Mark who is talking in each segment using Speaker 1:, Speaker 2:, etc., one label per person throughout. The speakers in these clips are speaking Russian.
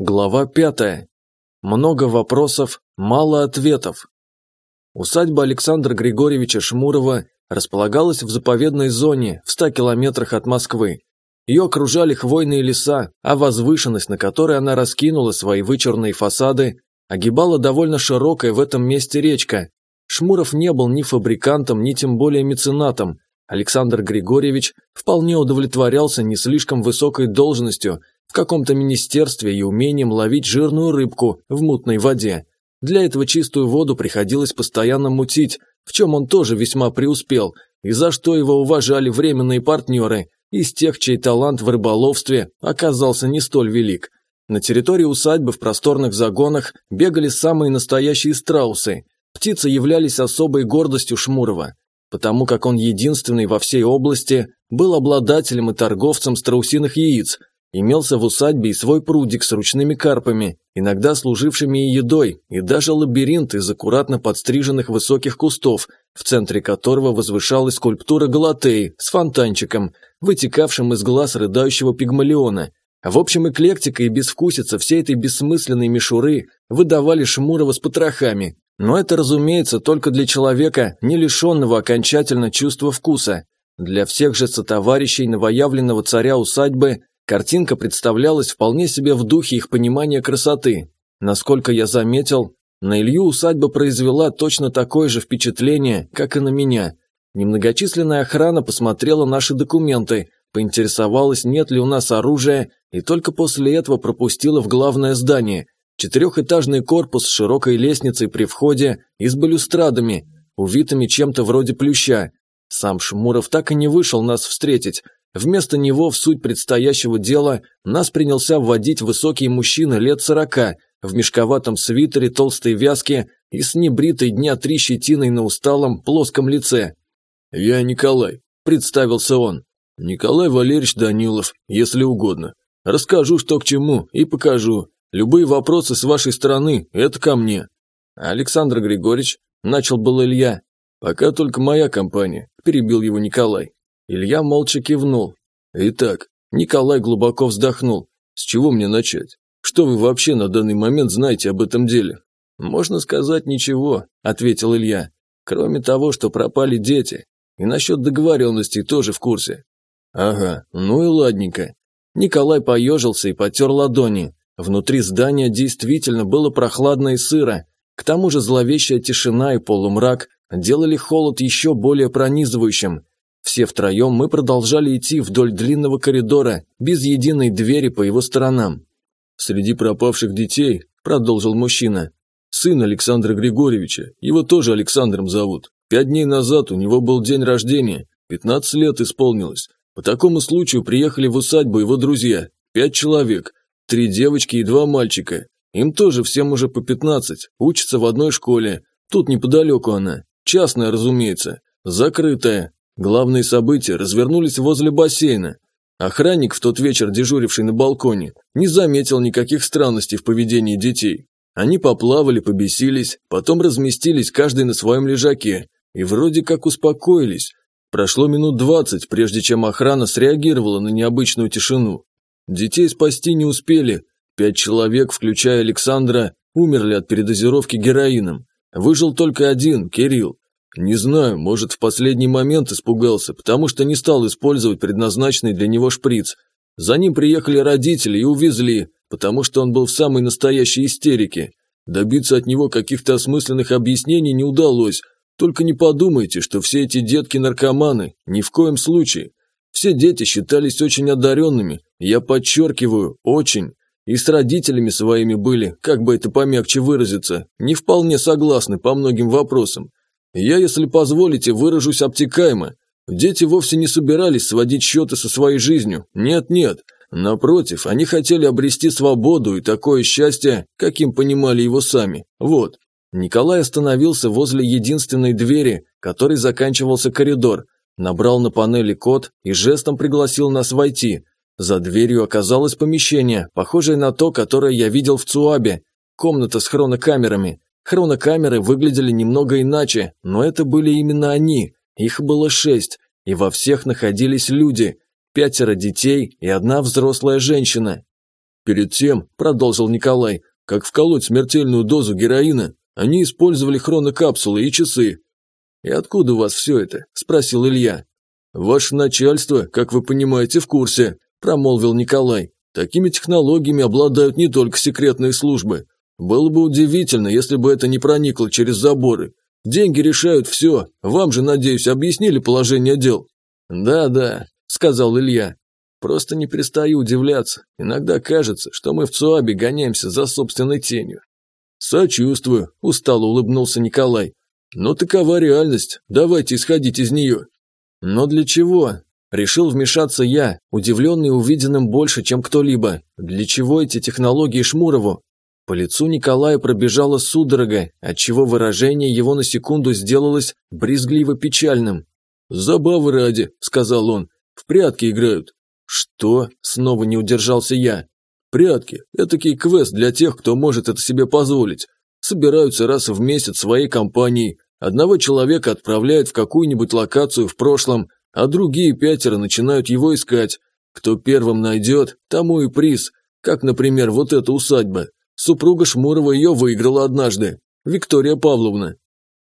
Speaker 1: Глава пятая. Много вопросов, мало ответов. Усадьба Александра Григорьевича Шмурова располагалась в заповедной зоне в 100 километрах от Москвы. Ее окружали хвойные леса, а возвышенность, на которой она раскинула свои вычурные фасады, огибала довольно широкая в этом месте речка. Шмуров не был ни фабрикантом, ни тем более меценатом. Александр Григорьевич вполне удовлетворялся не слишком высокой должностью – в каком-то министерстве и умением ловить жирную рыбку в мутной воде. Для этого чистую воду приходилось постоянно мутить, в чем он тоже весьма преуспел, и за что его уважали временные партнеры, из тех, чей талант в рыболовстве оказался не столь велик. На территории усадьбы в просторных загонах бегали самые настоящие страусы. Птицы являлись особой гордостью Шмурова, потому как он единственный во всей области был обладателем и торговцем страусиных яиц, Имелся в усадьбе и свой прудик с ручными карпами, иногда служившими и едой, и даже лабиринт из аккуратно подстриженных высоких кустов, в центре которого возвышалась скульптура Галатеи с фонтанчиком, вытекавшим из глаз рыдающего пигмалиона. В общем, эклектика и безвкусица всей этой бессмысленной мишуры выдавали Шмурова с потрохами. Но это, разумеется, только для человека, не лишенного окончательно чувства вкуса. Для всех же сотоварищей новоявленного царя усадьбы Картинка представлялась вполне себе в духе их понимания красоты. Насколько я заметил, на Илью усадьба произвела точно такое же впечатление, как и на меня. Немногочисленная охрана посмотрела наши документы, поинтересовалась, нет ли у нас оружия, и только после этого пропустила в главное здание. Четырехэтажный корпус с широкой лестницей при входе и с балюстрадами, увитыми чем-то вроде плюща. Сам Шмуров так и не вышел нас встретить, Вместо него в суть предстоящего дела нас принялся вводить высокий мужчина лет сорока, в мешковатом свитере, толстой вязке и с небритой дня три щетиной на усталом, плоском лице. «Я Николай», – представился он. «Николай Валерьевич Данилов, если угодно. Расскажу, что к чему, и покажу. Любые вопросы с вашей стороны – это ко мне». «Александр Григорьевич», – начал был Илья. «Пока только моя компания», – перебил его Николай. Илья молча кивнул. «Итак», Николай глубоко вздохнул. «С чего мне начать? Что вы вообще на данный момент знаете об этом деле?» «Можно сказать ничего», – ответил Илья. «Кроме того, что пропали дети. И насчет договоренностей тоже в курсе». «Ага, ну и ладненько». Николай поежился и потер ладони. Внутри здания действительно было прохладно и сыро. К тому же зловещая тишина и полумрак делали холод еще более пронизывающим. Все втроем мы продолжали идти вдоль длинного коридора, без единой двери по его сторонам. «Среди пропавших детей», – продолжил мужчина, – «сын Александра Григорьевича, его тоже Александром зовут. Пять дней назад у него был день рождения, 15 лет исполнилось. По такому случаю приехали в усадьбу его друзья, пять человек, три девочки и два мальчика. Им тоже всем уже по 15, учатся в одной школе. Тут неподалеку она, частная, разумеется, закрытая, Главные события развернулись возле бассейна. Охранник, в тот вечер дежуривший на балконе, не заметил никаких странностей в поведении детей. Они поплавали, побесились, потом разместились каждый на своем лежаке и вроде как успокоились. Прошло минут двадцать, прежде чем охрана среагировала на необычную тишину. Детей спасти не успели. Пять человек, включая Александра, умерли от передозировки героином. Выжил только один, Кирилл. Не знаю, может, в последний момент испугался, потому что не стал использовать предназначенный для него шприц. За ним приехали родители и увезли, потому что он был в самой настоящей истерике. Добиться от него каких-то осмысленных объяснений не удалось. Только не подумайте, что все эти детки наркоманы. Ни в коем случае. Все дети считались очень одаренными. Я подчеркиваю, очень. И с родителями своими были, как бы это помягче выразиться, не вполне согласны по многим вопросам. Я, если позволите, выражусь обтекаемо. Дети вовсе не собирались сводить счеты со своей жизнью. Нет-нет. Напротив, они хотели обрести свободу и такое счастье, каким понимали его сами. Вот. Николай остановился возле единственной двери, которой заканчивался коридор, набрал на панели код и жестом пригласил нас войти. За дверью оказалось помещение, похожее на то, которое я видел в ЦУАБе, комната с хронокамерами. Хронокамеры выглядели немного иначе, но это были именно они. Их было шесть, и во всех находились люди. Пятеро детей и одна взрослая женщина. Перед тем, продолжил Николай, как вколоть смертельную дозу героина, они использовали хронокапсулы и часы. «И откуда у вас все это?» – спросил Илья. «Ваше начальство, как вы понимаете, в курсе», – промолвил Николай. «Такими технологиями обладают не только секретные службы. Было бы удивительно, если бы это не проникло через заборы. Деньги решают все. Вам же, надеюсь, объяснили положение дел?» «Да-да», – сказал Илья. «Просто не перестаю удивляться. Иногда кажется, что мы в ЦУАБе гоняемся за собственной тенью». «Сочувствую», – устало улыбнулся Николай. «Но такова реальность. Давайте исходить из нее». «Но для чего?» Решил вмешаться я, удивленный увиденным больше, чем кто-либо. Для чего эти технологии Шмурову? По лицу Николая пробежала судорога, отчего выражение его на секунду сделалось брезгливо печальным. «Забавы ради», – сказал он, – «в прятки играют». «Что?» – снова не удержался я. «Прятки – этакий квест для тех, кто может это себе позволить. Собираются раз в месяц своей компанией, одного человека отправляют в какую-нибудь локацию в прошлом, а другие пятеро начинают его искать. Кто первым найдет, тому и приз, как, например, вот эта усадьба. Супруга Шмурова ее выиграла однажды. Виктория Павловна.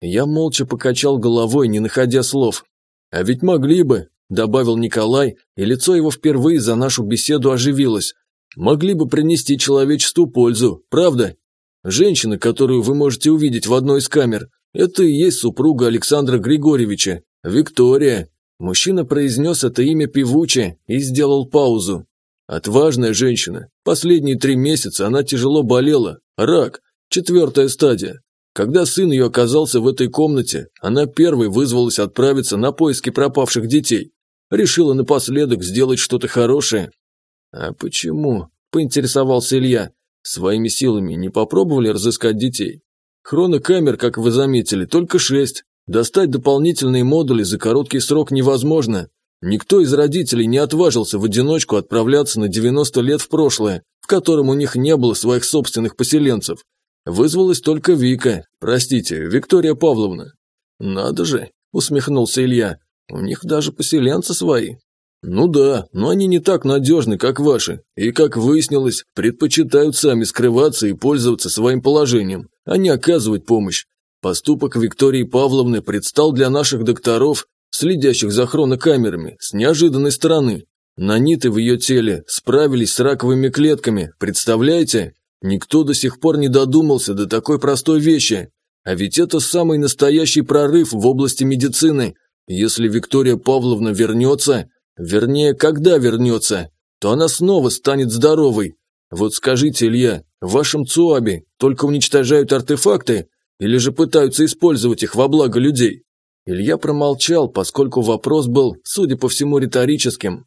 Speaker 1: Я молча покачал головой, не находя слов. «А ведь могли бы», – добавил Николай, и лицо его впервые за нашу беседу оживилось. «Могли бы принести человечеству пользу, правда? Женщина, которую вы можете увидеть в одной из камер, это и есть супруга Александра Григорьевича, Виктория». Мужчина произнес это имя певуче и сделал паузу. Отважная женщина. Последние три месяца она тяжело болела. Рак. Четвертая стадия. Когда сын ее оказался в этой комнате, она первой вызвалась отправиться на поиски пропавших детей. Решила напоследок сделать что-то хорошее. «А почему?» – поинтересовался Илья. «Своими силами не попробовали разыскать детей?» «Хронокамер, как вы заметили, только шесть. Достать дополнительные модули за короткий срок невозможно. Никто из родителей не отважился в одиночку отправляться на 90 лет в прошлое, в котором у них не было своих собственных поселенцев. Вызвалась только Вика, простите, Виктория Павловна. Надо же, усмехнулся Илья, у них даже поселенцы свои. Ну да, но они не так надежны, как ваши, и, как выяснилось, предпочитают сами скрываться и пользоваться своим положением, а не оказывать помощь. Поступок Виктории Павловны предстал для наших докторов следящих за хронокамерами, с неожиданной стороны. Наниты в ее теле справились с раковыми клетками, представляете? Никто до сих пор не додумался до такой простой вещи. А ведь это самый настоящий прорыв в области медицины. Если Виктория Павловна вернется, вернее, когда вернется, то она снова станет здоровой. Вот скажите, Илья, в вашем ЦУАБе только уничтожают артефакты или же пытаются использовать их во благо людей? Илья промолчал, поскольку вопрос был, судя по всему, риторическим.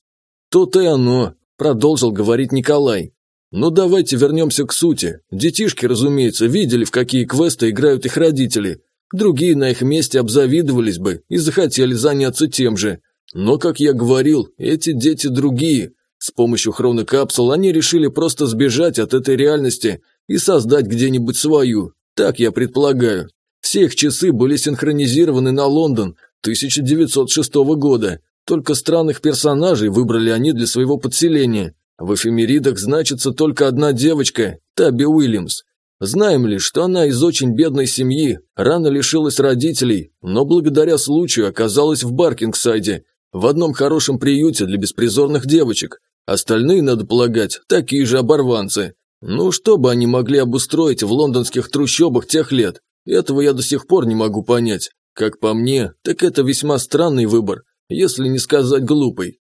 Speaker 1: «То-то и оно», – продолжил говорить Николай. «Ну давайте вернемся к сути. Детишки, разумеется, видели, в какие квесты играют их родители. Другие на их месте обзавидовались бы и захотели заняться тем же. Но, как я говорил, эти дети другие. С помощью хронокапсул они решили просто сбежать от этой реальности и создать где-нибудь свою. Так я предполагаю. Все их часы были синхронизированы на Лондон 1906 года. Только странных персонажей выбрали они для своего подселения. В эфемеридах значится только одна девочка, Таби Уильямс. Знаем ли, что она из очень бедной семьи, рано лишилась родителей, но благодаря случаю оказалась в Баркингсайде, в одном хорошем приюте для беспризорных девочек. Остальные, надо полагать, такие же оборванцы. Ну, что бы они могли обустроить в лондонских трущобах тех лет? Этого я до сих пор не могу понять. Как по мне, так это весьма странный выбор, если не сказать глупый.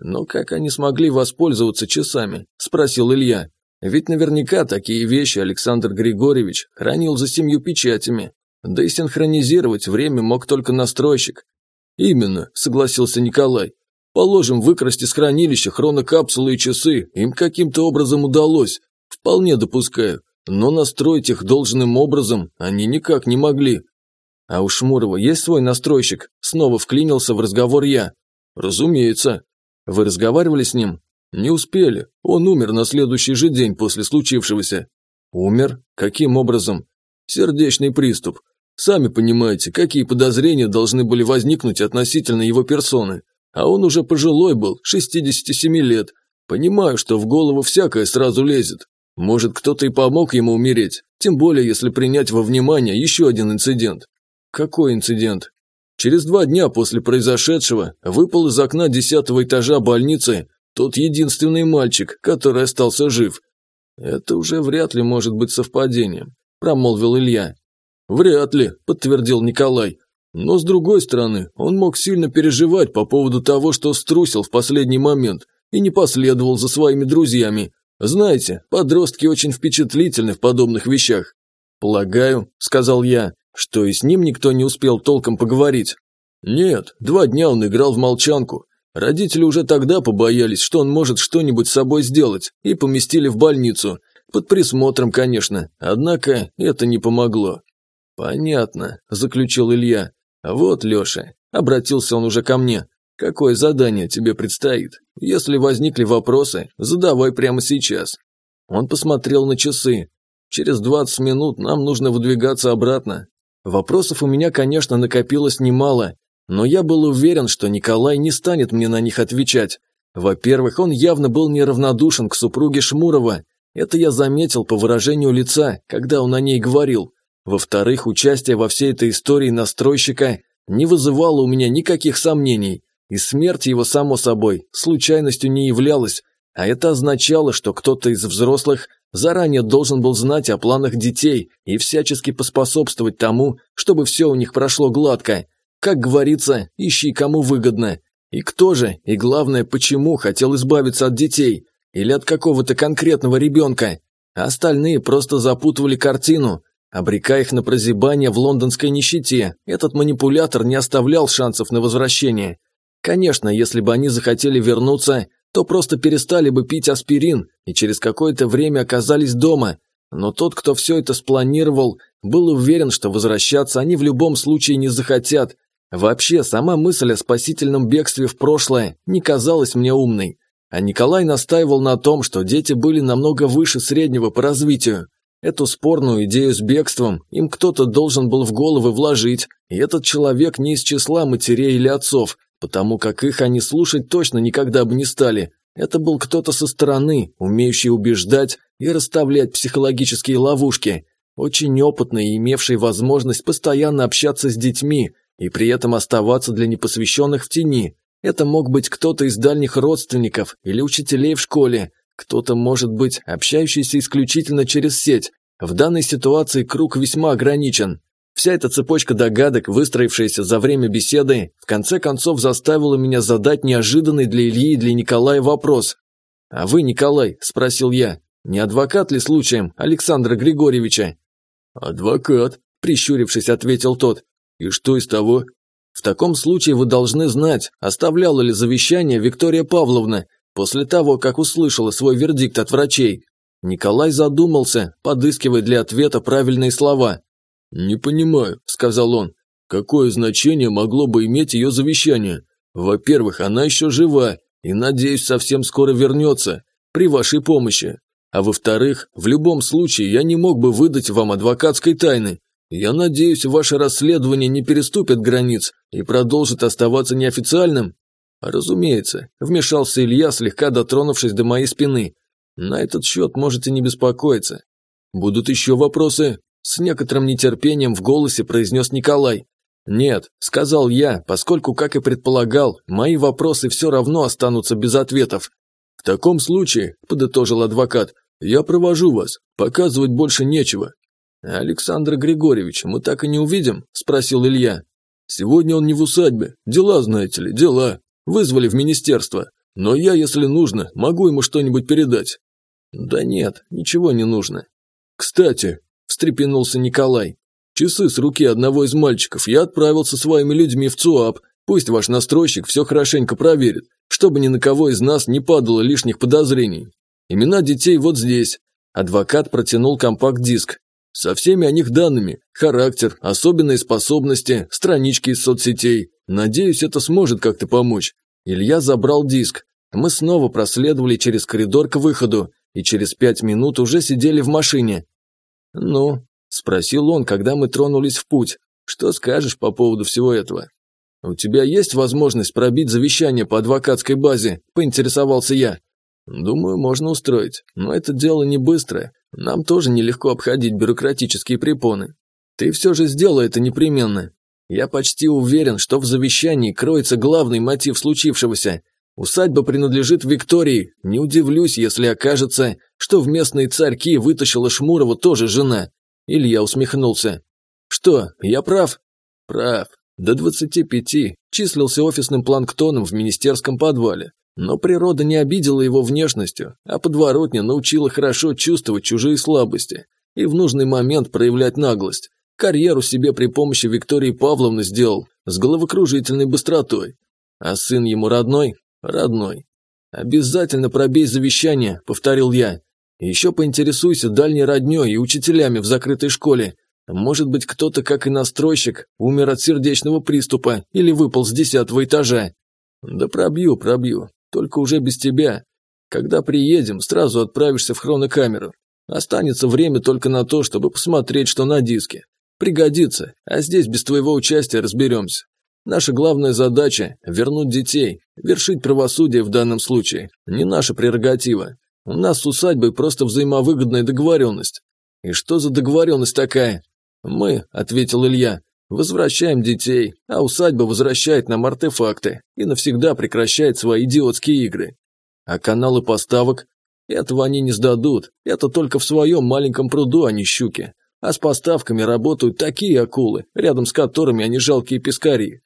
Speaker 1: Но как они смогли воспользоваться часами? Спросил Илья. Ведь наверняка такие вещи Александр Григорьевич хранил за семью печатями. Да и синхронизировать время мог только настройщик. Именно, согласился Николай. Положим, выкрасть из хранилища хронокапсулы и часы им каким-то образом удалось. Вполне допускаю. Но настроить их должным образом они никак не могли. А у Шмурова есть свой настройщик? Снова вклинился в разговор я. Разумеется. Вы разговаривали с ним? Не успели. Он умер на следующий же день после случившегося. Умер? Каким образом? Сердечный приступ. Сами понимаете, какие подозрения должны были возникнуть относительно его персоны. А он уже пожилой был, 67 лет. Понимаю, что в голову всякое сразу лезет. Может, кто-то и помог ему умереть, тем более, если принять во внимание еще один инцидент. Какой инцидент? Через два дня после произошедшего выпал из окна десятого этажа больницы тот единственный мальчик, который остался жив. Это уже вряд ли может быть совпадением, промолвил Илья. Вряд ли, подтвердил Николай. Но с другой стороны, он мог сильно переживать по поводу того, что струсил в последний момент и не последовал за своими друзьями. Знаете, подростки очень впечатлительны в подобных вещах. Полагаю, сказал я, что и с ним никто не успел толком поговорить. Нет, два дня он играл в молчанку. Родители уже тогда побоялись, что он может что-нибудь с собой сделать, и поместили в больницу. Под присмотром, конечно, однако это не помогло. «Понятно», – заключил Илья. «Вот, Леша», – обратился он уже ко мне, – «какое задание тебе предстоит? Если возникли вопросы, задавай прямо сейчас». Он посмотрел на часы. «Через 20 минут нам нужно выдвигаться обратно». Вопросов у меня, конечно, накопилось немало, но я был уверен, что Николай не станет мне на них отвечать. Во-первых, он явно был неравнодушен к супруге Шмурова. Это я заметил по выражению лица, когда он о ней говорил. Во-вторых, участие во всей этой истории настройщика не вызывало у меня никаких сомнений, и смерть его, само собой, случайностью не являлась, а это означало, что кто-то из взрослых заранее должен был знать о планах детей и всячески поспособствовать тому, чтобы все у них прошло гладко. Как говорится, ищи кому выгодно. И кто же, и главное, почему хотел избавиться от детей? Или от какого-то конкретного ребенка? Остальные просто запутывали картину, Обрекая их на прозябание в лондонской нищете, этот манипулятор не оставлял шансов на возвращение. Конечно, если бы они захотели вернуться, то просто перестали бы пить аспирин и через какое-то время оказались дома. Но тот, кто все это спланировал, был уверен, что возвращаться они в любом случае не захотят. Вообще, сама мысль о спасительном бегстве в прошлое не казалась мне умной. А Николай настаивал на том, что дети были намного выше среднего по развитию. Эту спорную идею с бегством им кто-то должен был в головы вложить, и этот человек не из числа матерей или отцов, потому как их они слушать точно никогда бы не стали. Это был кто-то со стороны, умеющий убеждать и расставлять психологические ловушки, очень опытный и имевший возможность постоянно общаться с детьми и при этом оставаться для непосвященных в тени. Это мог быть кто-то из дальних родственников или учителей в школе, кто-то, может быть, общающийся исключительно через сеть. В данной ситуации круг весьма ограничен. Вся эта цепочка догадок, выстроившаяся за время беседы, в конце концов заставила меня задать неожиданный для Ильи и для Николая вопрос. «А вы, Николай?» – спросил я. «Не адвокат ли случаем Александра Григорьевича?» «Адвокат», – прищурившись, ответил тот. «И что из того?» «В таком случае вы должны знать, оставляла ли завещание Виктория Павловна, После того, как услышала свой вердикт от врачей, Николай задумался, подыскивая для ответа правильные слова. «Не понимаю», – сказал он, – «какое значение могло бы иметь ее завещание? Во-первых, она еще жива и, надеюсь, совсем скоро вернется, при вашей помощи. А во-вторых, в любом случае я не мог бы выдать вам адвокатской тайны. Я надеюсь, ваше расследование не переступит границ и продолжит оставаться неофициальным. «Разумеется», – вмешался Илья, слегка дотронувшись до моей спины. «На этот счет можете не беспокоиться. Будут еще вопросы?» С некоторым нетерпением в голосе произнес Николай. «Нет», – сказал я, поскольку, как и предполагал, мои вопросы все равно останутся без ответов. «В таком случае», – подытожил адвокат, – «я провожу вас, показывать больше нечего». «Александр Григорьевич, мы так и не увидим?» – спросил Илья. «Сегодня он не в усадьбе. Дела, знаете ли, дела. Вызвали в министерство. Но я, если нужно, могу ему что-нибудь передать». «Да нет, ничего не нужно». «Кстати», – встрепенулся Николай, – «часы с руки одного из мальчиков я отправил со своими людьми в ЦУАП. Пусть ваш настройщик все хорошенько проверит, чтобы ни на кого из нас не падало лишних подозрений. Имена детей вот здесь». Адвокат протянул компакт-диск. Со всеми о них данными, характер, особенные способности, странички из соцсетей. Надеюсь, это сможет как-то помочь. Илья забрал диск. Мы снова проследовали через коридор к выходу и через пять минут уже сидели в машине. «Ну?» – спросил он, когда мы тронулись в путь. «Что скажешь по поводу всего этого?» «У тебя есть возможность пробить завещание по адвокатской базе?» – поинтересовался я. Думаю, можно устроить, но это дело не быстрое. Нам тоже нелегко обходить бюрократические препоны. Ты все же сделай это непременно. Я почти уверен, что в завещании кроется главный мотив случившегося. Усадьба принадлежит Виктории. Не удивлюсь, если окажется, что в местные царьки вытащила Шмурова тоже жена. Илья усмехнулся. Что, я прав? Прав. До 25 числился офисным планктоном в министерском подвале. Но природа не обидела его внешностью, а подворотня научила хорошо чувствовать чужие слабости и в нужный момент проявлять наглость. Карьеру себе при помощи Виктории Павловны сделал с головокружительной быстротой. А сын ему родной? Родной. «Обязательно пробей завещание», – повторил я. «Еще поинтересуйся дальней родней и учителями в закрытой школе. Может быть, кто-то, как и настройщик, умер от сердечного приступа или выпал с десятого этажа». «Да пробью, пробью. Только уже без тебя. Когда приедем, сразу отправишься в хронокамеру. Останется время только на то, чтобы посмотреть, что на диске. Пригодится, а здесь без твоего участия разберемся. Наша главная задача – вернуть детей, вершить правосудие в данном случае, не наша прерогатива. У нас с усадьбой просто взаимовыгодная договоренность. И что за договоренность такая? Мы, ответил Илья, возвращаем детей, а усадьба возвращает нам артефакты и навсегда прекращает свои идиотские игры. А каналы поставок? Этого они не сдадут, это только в своем маленьком пруду, а не щуки а с поставками работают такие акулы, рядом с которыми они жалкие пескари.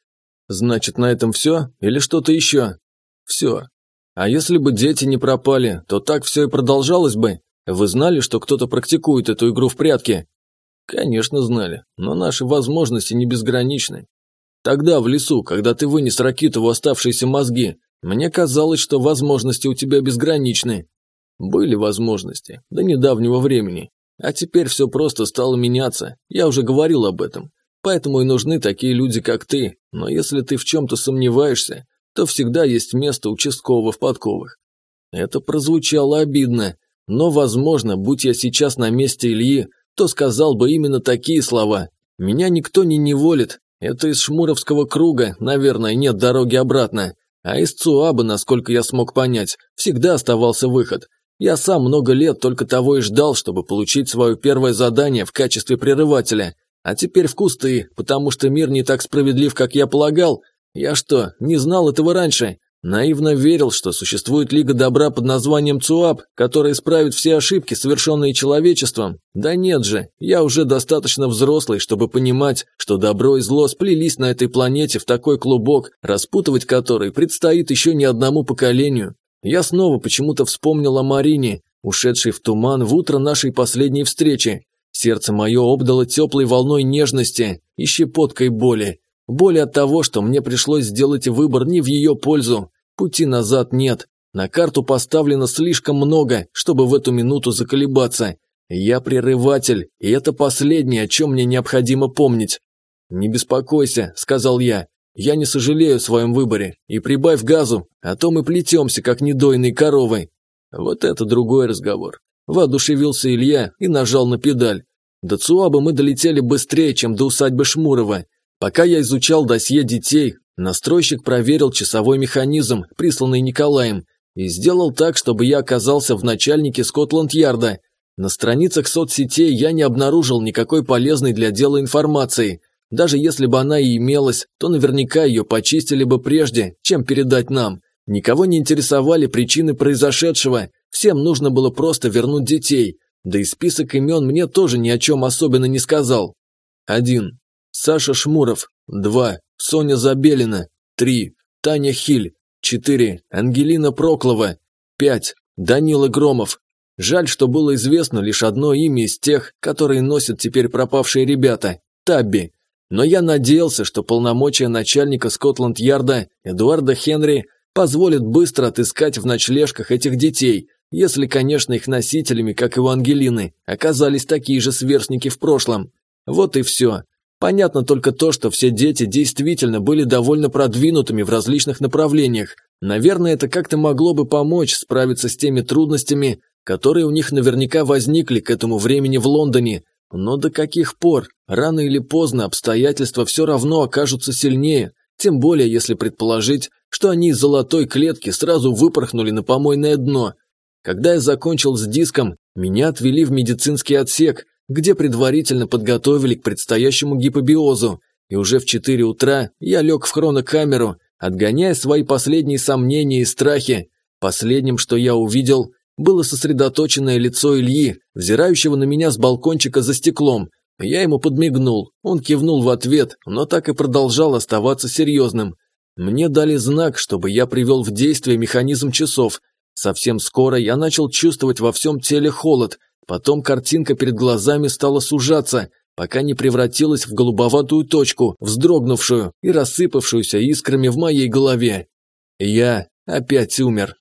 Speaker 1: Значит, на этом все или что-то еще? Все. А если бы дети не пропали, то так все и продолжалось бы. Вы знали, что кто-то практикует эту игру в прятки? Конечно, знали, но наши возможности не безграничны. Тогда, в лесу, когда ты вынес Ракитову оставшиеся мозги, мне казалось, что возможности у тебя безграничны. Были возможности, до недавнего времени. А теперь все просто стало меняться, я уже говорил об этом. Поэтому и нужны такие люди, как ты. Но если ты в чем-то сомневаешься, то всегда есть место участкового в подковах. Это прозвучало обидно, но, возможно, будь я сейчас на месте Ильи, то сказал бы именно такие слова. Меня никто не неволит, это из Шмуровского круга, наверное, нет дороги обратно. А из ЦУАБа, насколько я смог понять, всегда оставался выход. Я сам много лет только того и ждал, чтобы получить свое первое задание в качестве прерывателя. А теперь в кусты, потому что мир не так справедлив, как я полагал. Я что, не знал этого раньше? Наивно верил, что существует Лига Добра под названием ЦУАП, которая исправит все ошибки, совершенные человечеством. Да нет же, я уже достаточно взрослый, чтобы понимать, что добро и зло сплелись на этой планете в такой клубок, распутывать который предстоит еще не одному поколению. Я снова почему-то вспомнил о Марине, ушедшей в туман в утро нашей последней встречи. Сердце мое обдало теплой волной нежности и щепоткой боли. Боли от того, что мне пришлось сделать выбор не в ее пользу. Пути назад нет. На карту поставлено слишком много, чтобы в эту минуту заколебаться. Я прерыватель, и это последнее, о чем мне необходимо помнить. «Не беспокойся», – сказал я. Я не сожалею о своем выборе. И прибавь газу, а то мы плетемся, как недойные коровы. Вот это другой разговор. Воодушевился Илья и нажал на педаль. До Цуаба мы долетели быстрее, чем до усадьбы Шмурова. Пока я изучал досье детей, настройщик проверил часовой механизм, присланный Николаем, и сделал так, чтобы я оказался в начальнике Скотланд-Ярда. На страницах соцсетей я не обнаружил никакой полезной для дела информации, даже если бы она и имелась, то наверняка ее почистили бы прежде, чем передать нам. Никого не интересовали причины произошедшего, всем нужно было просто вернуть детей. Да и список имен мне тоже ни о чем особенно не сказал. 1. Саша Шмуров. 2. Соня Забелина. 3. Таня Хиль. 4. Ангелина Проклова. 5. Данила Громов. Жаль, что было известно лишь одно имя из тех, которые носят теперь пропавшие ребята – Табби. Но я надеялся, что полномочия начальника Скотланд-Ярда Эдуарда Хенри позволят быстро отыскать в ночлежках этих детей, если, конечно, их носителями, как и у Ангелины, оказались такие же сверстники в прошлом. Вот и все. Понятно только то, что все дети действительно были довольно продвинутыми в различных направлениях. Наверное, это как-то могло бы помочь справиться с теми трудностями, которые у них наверняка возникли к этому времени в Лондоне, но до каких пор? Рано или поздно обстоятельства все равно окажутся сильнее, тем более если предположить, что они из золотой клетки сразу выпорхнули на помойное дно. Когда я закончил с диском, меня отвели в медицинский отсек, где предварительно подготовили к предстоящему гипобиозу, и уже в 4 утра я лег в хронокамеру, отгоняя свои последние сомнения и страхи. Последним, что я увидел, было сосредоточенное лицо Ильи, взирающего на меня с балкончика за стеклом. Я ему подмигнул, он кивнул в ответ, но так и продолжал оставаться серьезным. Мне дали знак, чтобы я привел в действие механизм часов. Совсем скоро я начал чувствовать во всем теле холод, потом картинка перед глазами стала сужаться, пока не превратилась в голубоватую точку, вздрогнувшую и рассыпавшуюся искрами в моей голове. Я опять умер.